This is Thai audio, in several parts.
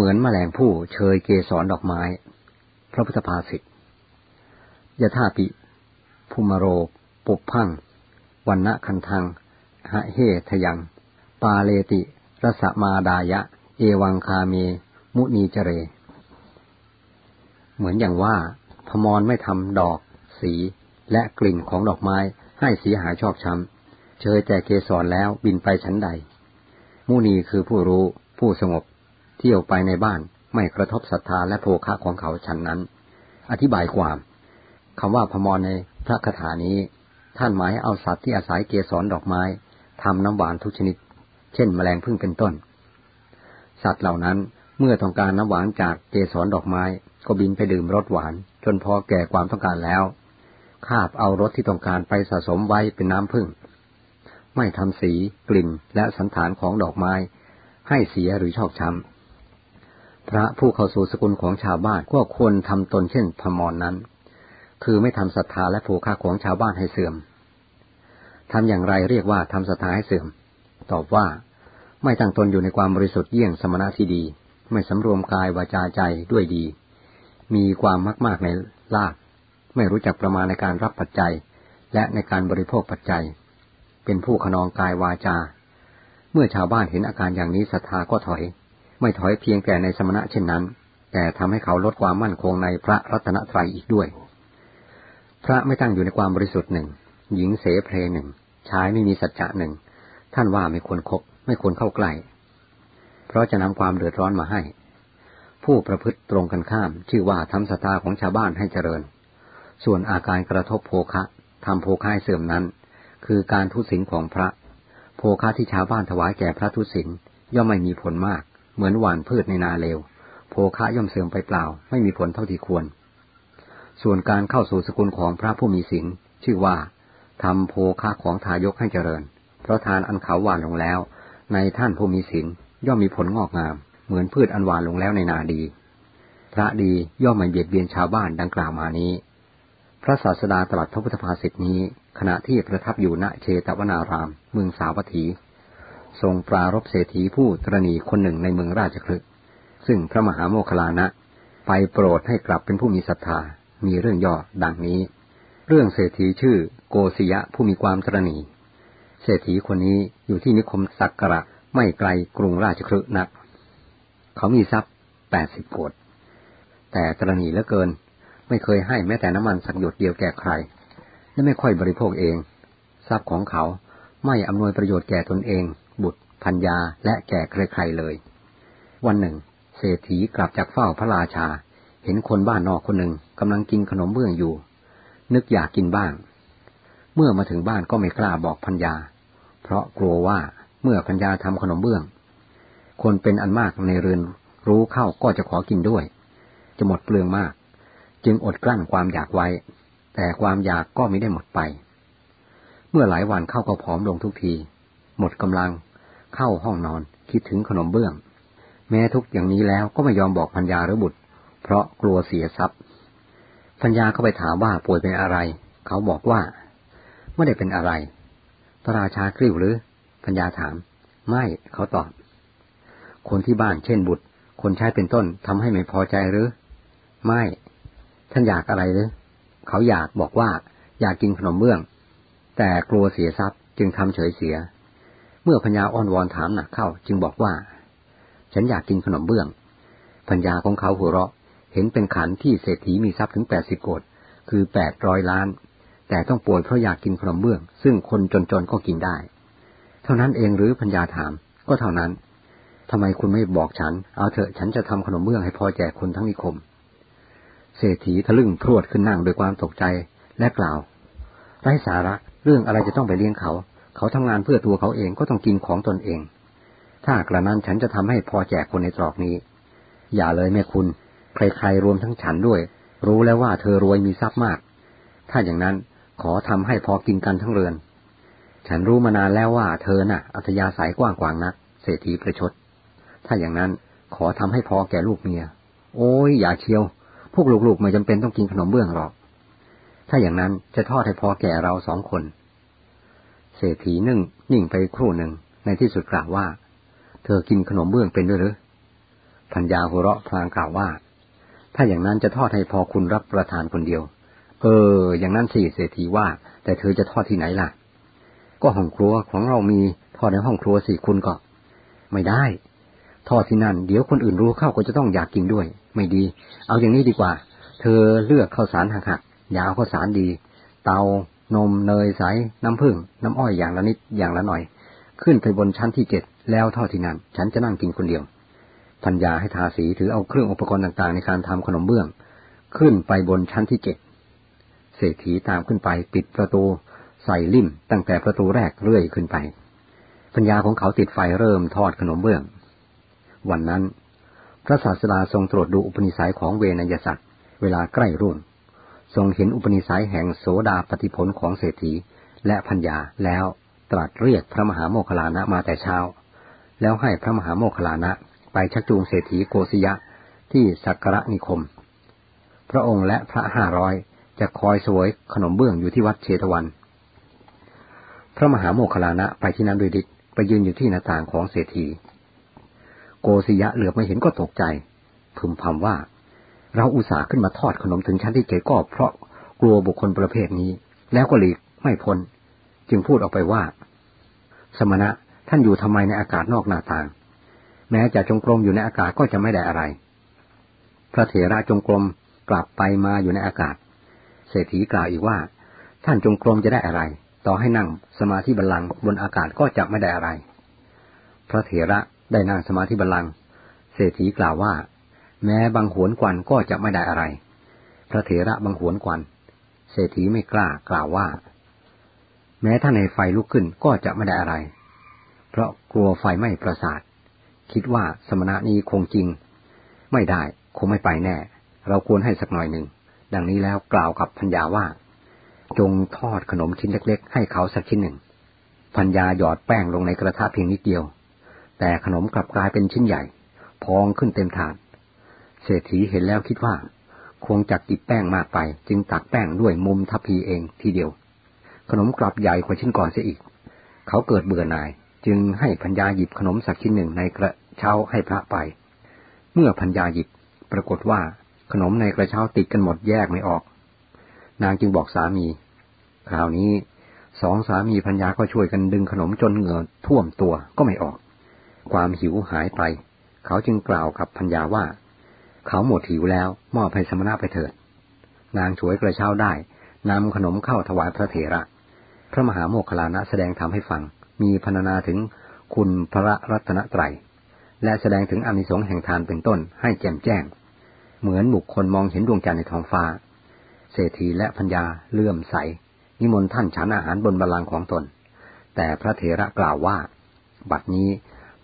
มือนแมลงผู้เชยเกสรดอกไม้ พระพุทธภาษิตยะธาปิ ภูมโร ปุพังวันณะคันทัง หะเฮทยัง ปาเลติ รสมาดายะ เอวังคาเม มุนีเจเร เหมือนอย่างว่าพมรไม่ทำดอก สี และกลิ่นของดอกไม้ให้เสียหายชอบช้ำ เชยแต่เกสรแล้วบินไปชั้นใด มุนีคือผู้รู้ผู้สงบ เที่ยวไปในบ้านไม่กระทบศรัทธาและโภคะของเขาฉันนั้น อธิบายความคำว่าพมรในพระคาถานี้ ท่านหมายเอาสัตว์ที่อาศัยเกสรดอกไม้ทำน้ำหวานทุกชนิด เช่นแมลงพึ่งเป็นต้น สัตว์เหล่านั้นเมื่อต้องการน้ำหวานจากเกสรดอกไม้ ก็บินไปดื่มรสหวาน จนพอแก่ความต้องการแล้ว คาบเอารสที่ต้องการไปสะสมไว้เป็นน้ำพึ่ง ไม่ทำสี กลิ่นและสันฐานของดอกไม้ ให้เสียหรือชอกช้ำ พระผู้เข้าสู่สกุลของชาวบ้านก็ควรทำตนเช่นพมรนนั้น คือไม่ทำศรัทธาและผูกค่าของชาวบ้านให้เสื่อมทำอย่างไรเรียกว่าทำศรัทธาให้เสื่อม ตอบว่าไม่ตั้งตนอยู่ในความบริสุทธิ์เยี่ยงสมณะที่ดี ไม่สำรวมกายวาจาใจด้วยดี มีความมากๆในลาภไม่รู้จักประมาณในการรับปัจจัย และในการบริโภคปัจจัย เป็นผู้ขนองกายวาจา เมื่อชาวบ้านเห็นอาการอย่างนี้ศรัทธาก็ถอย ไม่ถอยเพียงแต่ในสมณะเช่นนั้น แต่ทำให้เขาลดความมั่นคงในพระรัตนตรัยอีกด้วย พระไม่ตั้งอยู่ในความบริสุทธิ์หนึ่ง หญิงเสเพลหนึ่ง ชายไม่มีสัจจะหนึ่ง ท่านว่าไม่ควรครบไม่ควรเข้าใกล้ เพราะจะนำความเดือดร้อนมาให้ ผู้ประพฤติตรงกันข้าม ชื่อว่าทำศรัทธาของชาวบ้านให้เจริญ ส่วนอาการกระทบโภคะทำโภคะเสื่อมนั้น คือการทุศินของพระ โภคะที่ชาวบ้านถวายแก่พระทุศินย่อมไม่มีผลมาก เหมือนหวานพืชในนาเลว โภคะย่อมเสื่อมไปเปล่า ไม่มีผลเท่าที่ควร ส่วนการเข้าสู่สกุลของพระผู้มีศีลชื่อว่าทำโภคะของทายกให้เจริญ เพราะทานอันเขาหวานลงแล้ว ในท่านผู้มีศีลย่อมมีผลงอกงาม เหมือนพืชอันหวานลงแล้วในนาดี พระดีย่อมไม่เบียดเบียนชาวบ้านดังกล่าวมานี้ พระศาสดาตรัสพระพุทธภาษิตนี้ ขณะที่ประทับอยู่ณเชตวนาราม เมืองสาวัตถี ทรงปรารบเศรษฐีผู้ตรณีคนหนึ่งในเมืองราชคลึกซึ่งพระมหาโมคลานะ ไปโปรดให้กลับเป็นผู้มีศรัทธา มีเรื่องย่อดังนี้ เรื่องเศรษฐีชื่อโกศยะผู้มีความตรณี เศรษฐีคนนี้อยู่ที่นิคมสักกระไม่ไกลกรุงราชคลึกนัก เขามีทรัพย์แปดสิบโกดแต่ตรณีเหลือเกิน ไม่เคยให้แม้แต่น้ำมันสักหยดเดียวแก่ใคร และไม่ค่อยบริโภคเอง ทรัพย์ของเขาไม่อำนวยประโยชน์แก่ตนเอง บุตรพัญญาและแก่ใครๆเลย วันหนึ่ง เศรษฐีกลับจากเฝ้าพระราชา เห็นคนบ้านนอกคนหนึ่งกำลังกินขนมเบื้องอยู่ นึกอยากกินบ้าง เมื่อมาถึงบ้านก็ไม่กล้าบอกพัญญา เพราะกลัวว่าเมื่อพัญญาทำขนมเบื้อง คนเป็นอันมากในเรือนรู้เข้าก็จะขอกินด้วย จะหมดเปลืองมาก จึงอดกลั้นความอยากไว้ แต่ความอยากก็ไม่ได้หมดไป เมื่อหลายวันเข้าก็ผอมลงทุกที หมดกำลัง เข้าห้องนอนคิดถึงขนมเบื้อง แม้ทุกอย่างนี้แล้วก็ไม่ยอมบอกพัญญาหรือบุตร เพราะกลัวเสียทรัพย์พัญญาเข้าไปถามว่าป่วยเป็นอะไร เขาบอกว่าไม่ได้เป็นอะไร พระราชากริ้วหรือพัญญาถาม ไม่เขาตอบ คนที่บ้านเช่นบุตร คนใช้เป็นต้นทำให้ไม่พอใจหรือ ไม่ ท่านอยากอะไรหรือ เขาอยากบอกว่าอยากกินขนมเบื้อง แต่กลัวเสียทรัพย์จึงทำเฉยเสีย มื่อพญาอ้อนวอนถามหนักเข้า จึงบอกว่า ฉันอยากกินขนมเบื้องพญาของเขาหัวเราะ เห็นเป็นขันที่เศรษฐีมีทรัพย์ถึงแปดสิบโกดคือแปดร้อยล้าน แต่ต้องป่วยเพราะอยากกินขนมเบื้อง ซึ่งคนจนๆก็กินได้ เท่านั้นเองหรือพญาถาม ก็เท่านั้นทำไมคุณไม่บอกฉัน เอาเถอะฉันจะทำขนมเบื้องให้พอแจกคนทั้งนิคม เศรษฐีทะลึ่งพรวดขึ้นนั่งด้วยความตกใจและกล่าวไร้สาระเรื่องอะไรจะต้องไปเลี้ยงเขา เขาทำงานเพื่อตัวเขาเองก็ต้องกินของตนเอง ถ้ากระนั้นฉันจะทำให้พอแจกคนในตรอกนี้ อย่าเลยแม่คุณ ใครๆรวมทั้งฉันด้วย รู้แล้วว่าเธอรวยมีทรัพย์มาก ถ้าอย่างนั้นขอทำให้พอกินกันทั้งเรือน ฉันรู้มานานแล้วว่าเธอน่ะ อัธยาศัยกว้างกวางนัก เศรษฐีประชด ถ้าอย่างนั้นขอทำให้พอแก่ลูกเมีย โอ้ยอย่าเชียว พวกลูกๆไม่จำเป็นต้องกินขนมเบื้องหรอก ถ้าอย่างนั้นจะทอดให้พอแก่เราสองคน เศรษฐีนึ่งนิ่งไปครู่หนึ่งในที่สุดกล่าวว่า เธอกินขนมเบื้องเป็นด้วยหรือพัญญาหัวเราะพลางกล่าวว่า ถ้าอย่างนั้นจะทอดให้พอคุณรับประทานคนเดียว เออ อย่างนั้นสิเศรษฐีว่า แต่เธอจะทอดที่ไหนล่ะ ก็ห้องครัวของเรามีทอดในห้องครัวสิคุณก็ ไม่ได้ ทอดที่นั่น เดี๋ยวคนอื่นรู้เข้าก็จะต้องอยากกินด้วย ไม่ดี เอาอย่างนี้ดีกว่า เธอเลือกข้าวสารหักหักยาวข้าวสารดี เตา นมเนยใส น้ำผึ้งน้ำอ้อยอย่างละนิดอย่างละหน่อย ขึ้นไปบนชั้นที่เจ็ดแล้วทอดที่นั่นฉันจะนั่งกินคนเดียวพัญญาให้ทาสีถือเอาเครื่องอุปกรณ์ต่างๆ ในการทำขนมเบื้อง ขึ้นไปบนชั้นที่เจ็ดเศรษฐีตามขึ้นไปปิดประตูใส่ลิ่มตั้งแต่ประตูแรกเรื่อยขึ้นไป ปัญญาของเขาติดไฟเริ่มทอดขนมเบื้อง วันนั้น พระศาสดาทรงตรวจดูอุปนิสัยของเวนยสัตว์เวลาใกล้รุ่ง ทรงเห็นอุปนิสัยแห่งโสดาปฏิผลของเศรษฐีและพัญญาแล้วตรัสเรียกพระมหาโมคลานะมาแต่เช้า แล้วให้พระมหาโมคลานะไปชักจูงเศรษฐีโกศยะที่สักระนิคม พระองค์และพระห้าร้อยจะคอยสวยขนมเบื้องอยู่ที่วัดเชตวัน พระมหาโมคลานะไปที่นั้นโดยดิไปยืนอยู่ที่หน้าต่างของเศรษฐี โกศยะเหลือบมาเห็นก็ตกใจพึมพำว่า เราอุตส่าห์ขึ้นมาทอดขนมถึงชั้นที่เจก็เพราะกลัวบุคคลประเภทนี้ แล้วก็หลีกไม่พ้น จึงพูดออกไปว่า สมณะท่านอยู่ทำไมในอากาศนอกหน้าต่าง แม้จะจงกรมอยู่ในอากาศก็จะไม่ได้อะไร พระเถระจงกรมกลับไปมาอยู่ในอากาศ เศรษฐีกล่าวอีกว่า ท่านจงกรมจะได้อะไร ต่อให้นั่งสมาธิบัลลังก์บนอากาศก็จะไม่ได้อะไร พระเถระได้นั่งสมาธิบัลลังก์เศรษฐีกล่าวว่า แม้บางหวนกวันก็จะไม่ได้อะไร พระเถระบางหวนกวันเศรษฐีไม่กล้ากล่าวว่า แม้ถ้าในไฟลุกขึ้นก็จะไม่ได้อะไร เพราะกลัวไฟไหม้ประสาท คิดว่าสมณะนี้คงจริง ไม่ได้คงไม่ไปแน่ เราควรให้สักหน่อยหนึ่ง ดังนี้แล้วกล่าวกับพัญญาว่า จงทอดขนมชิ้นเล็กๆ ให้เขาสักชิ้นหนึ่งพัญญาหยอดแป้งลงในกระทะเพียงนิดเดียว แต่ขนมกลับกลายเป็นชิ้นใหญ่ พองขึ้นเต็มถาด เศรษฐีเห็นแล้วคิดว่า คงจักกิบแป้งมากไป จึงตักแป้งด้วยมุมทัพพีเองทีเดียว ขนมกลับใหญ่กว่าชิ้นก่อนเสียอีก เขาเกิดเบื่อหน่าย จึงให้พัญญาหยิบขนมสักชิ้นหนึ่งในกระเช้าให้พระไป เมื่อพัญญาหยิบ ปรากฏว่าขนมในกระเช้าติดกันหมดแยกไม่ออก นางจึงบอกสามี คราวนี้สองสามีพัญญาก็ช่วยกันดึงขนมจนเหงื่อท่วมตัวก็ไม่ออก ความหิวหายไป เขาจึงกล่าวกับพัญญาว่า เขาหมดหิวแล้วมอบให้สมณะไปเถิด นางช่วยกระเช้าได้นำขนมเข้าถวายพระเถระ พระมหาโมคคลานะแสดงธรรมให้ฟัง มีพรรณนาถึงคุณพระรัตนตรัย และแสดงถึงอนิสงส์แห่งทานเป็นต้นให้แจ่มแจ้ง เหมือนบุคคลมองเห็นดวงจันทร์ในท้องฟ้า เศรษฐีและพัญญาเลื่อมใส นิมนต์ท่านฉันอาหารบนบัลลังก์ของตน แต่พระเถระกล่าวว่า บัดนี้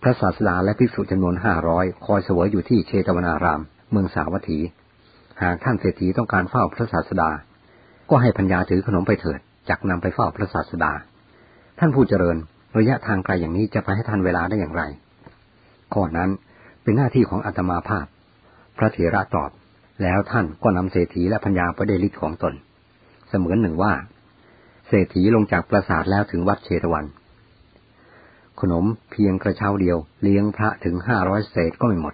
พระศาสดาและภิกษุจำนวนห้าร้อยคอยเสวยอยู่ที่เชตวนาราม เมืองสาวัตถี หากท่านเศรษฐีต้องการเฝ้าพระศาสดา ก็ให้พัญญาถือขนมไปเถิดจักนำไปเฝ้าพระศาสดา ท่านผู้เจริญระยะทางไกลอย่างนี้จะไปให้ทันเวลาได้อย่างไร ข้อนั้นเป็นหน้าที่ของอาตมาภาพ พระเถระตอบ แล้วท่านก็นำเศรษฐีและพัญญาไปได้ฤทธิ์ของตน เสมือนหนึ่งว่า เศรษฐีลงจากปราสาทแล้วถึงวัดเชตวัน ขนมเพียงกระเช้าเดียวเลี้ยงพระถึงห้าร้อยเศษก็ไม่หมด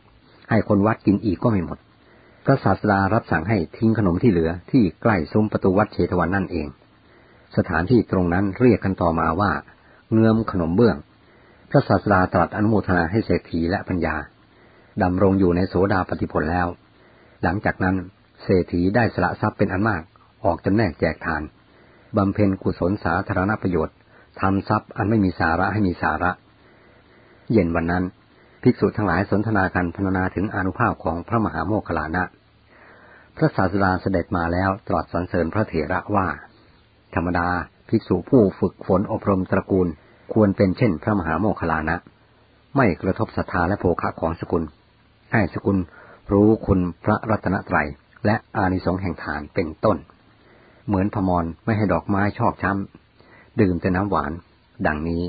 ให้คนวัดกินอีกก็ไม่หมด พระศาสดารับสั่งให้ทิ้งขนมที่เหลือที่ใกล้ซุ้มประตูวัดเชตวันนั่นเอง สถานที่ตรงนั้นเรียกกันต่อมาว่า เงื้อมขนมเบื้อง พระศาสดาตรัสอนุโมทนาให้เศรษฐีและปัญญาดำรงอยู่ในโสดาปฏิผลแล้ว หลังจากนั้นเศรษฐีได้สละทรัพย์เป็นอันมาก ออกจำแนกแจกทาน บำเพ็ญกุศลสาธารณประโยชน์ทำทรัพย์อันไม่มีสาระให้มีสาระ เย็นวันนั้น ภิกษุทั้งหลายสนทนากันพรรณนาถึงอนุภาพของพระมหาโมคคลานะ พระศาสดาเสด็จมาแล้วตรัสสรรเสริญพระเถระว่า ธรรมดาภิกษุผู้ฝึกฝนอบรมตระกูลควรเป็นเช่น พระมหาโมคคลานะ ไม่กระทบศรัทธาและโภคะของสกุล ให้สกุลรู้คุณพระรัตนตรัยและอานิสงส์แห่งฐานเป็นต้น เหมือนพมรไม่ให้ดอกไม้ชอบช้ำดื่มแต่น้ำหวาน ดังนี้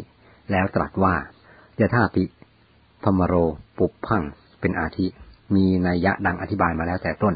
แล้วตรัสว่ายะท่าปิ ธรรมโร ปุพพัง เป็นอาทิ มีนัยยะดังอธิบายมาแล้วแต่ต้น